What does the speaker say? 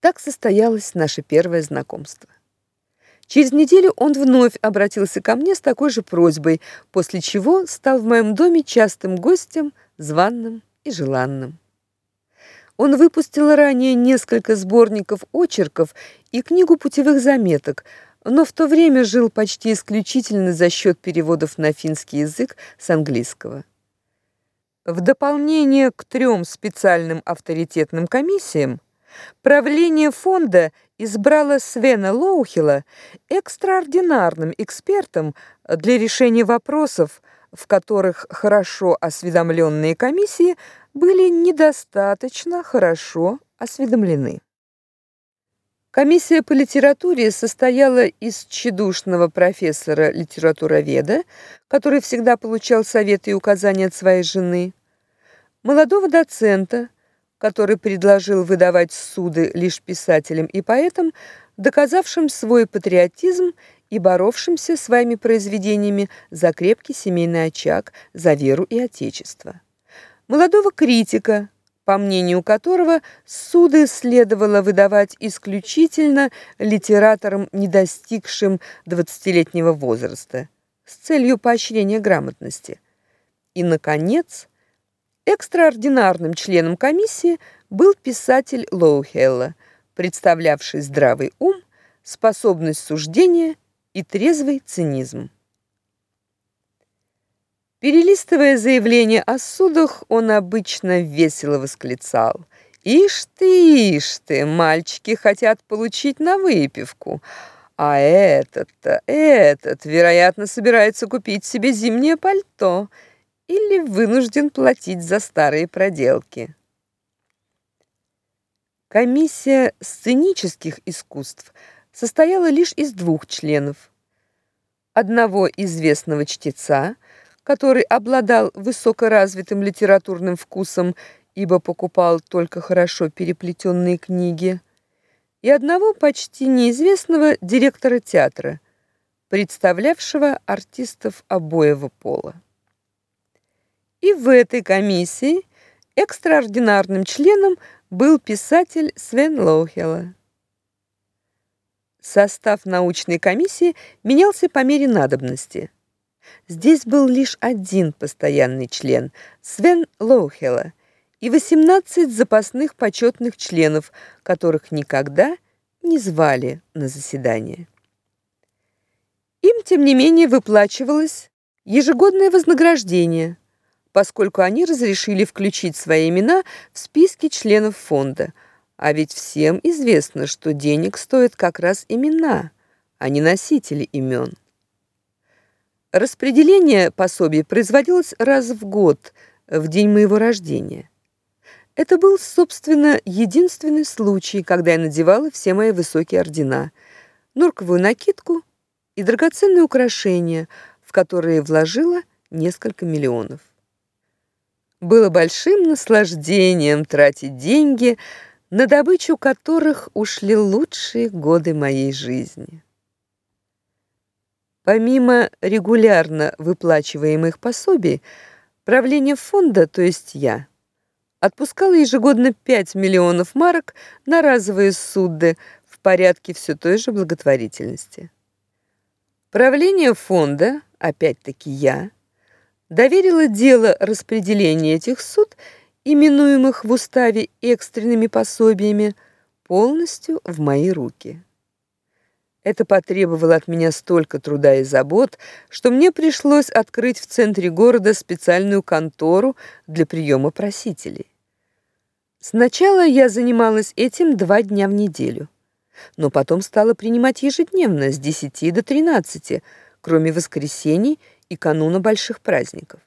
Так состоялось наше первое знакомство. Через неделю он вновь обратился ко мне с такой же просьбой, после чего стал в моем доме частым гостем, званым и желанным. Он выпустил ранее несколько сборников очерков и книгу путевых заметок, но в то время жил почти исключительно за счет переводов на финский язык с английского. В дополнение к трем специальным авторитетным комиссиям Правление фонда избрало Свена Лоухила экстраординарным экспертом для решения вопросов, в которых хорошо осведомленные комиссии были недостаточно хорошо осведомлены. Комиссия по литературе состояла из чедушного профессора-литературоведа, который всегда получал советы и указания от своей жены, молодого доцента, который предложил выдавать суды лишь писателям и поэтам, доказавшим свой патриотизм и боровшимся своими произведениями за крепкий семейный очаг, за веру и отечество. Молодого критика, по мнению которого суды следовало выдавать исключительно литераторам, не достигшим двадцатилетнего возраста, с целью поощрения грамотности. И наконец, Экстраординарным членом комиссии был писатель Лоухелла, представлявший здравый ум, способность суждения и трезвый цинизм. Перелистывая заявление о судах, он обычно весело восклицал: "Ишь ты, ишь ты, мальчики хотят получить на выпивку, а этот-то, этот, вероятно, собирается купить себе зимнее пальто или вынужден платить за старые проделки. Комиссия сценических искусств состояла лишь из двух членов. Одного известного чтеца, который обладал высокоразвитым литературным вкусом, ибо покупал только хорошо переплетенные книги, и одного почти неизвестного директора театра, представлявшего артистов обоего пола. И в этой комиссии экстраординарным членом был писатель Свен Лоухела. Состав научной комиссии менялся по мере надобности. Здесь был лишь один постоянный член Свен Лоухела и 18 запасных почетных членов, которых никогда не звали на заседание. Им тем не менее выплачивалось ежегодное вознаграждение поскольку они разрешили включить свои имена в списки членов фонда. А ведь всем известно, что денег стоят как раз имена, а не носители имен. Распределение пособий производилось раз в год, в день моего рождения. Это был, собственно, единственный случай, когда я надевала все мои высокие ордена, норковую накидку и драгоценные украшения, в которые вложила несколько миллионов. Было большим наслаждением тратить деньги, на добычу которых ушли лучшие годы моей жизни. Помимо регулярно выплачиваемых пособий, правление фонда, то есть я, отпускало ежегодно 5 миллионов марок на разовые суды в порядке все той же благотворительности. Правление фонда, опять-таки я, доверила дело распределения этих суд, именуемых в уставе экстренными пособиями, полностью в мои руки. Это потребовало от меня столько труда и забот, что мне пришлось открыть в центре города специальную контору для приема просителей. Сначала я занималась этим два дня в неделю, но потом стала принимать ежедневно с 10 до 13, кроме воскресений и кануна больших праздников.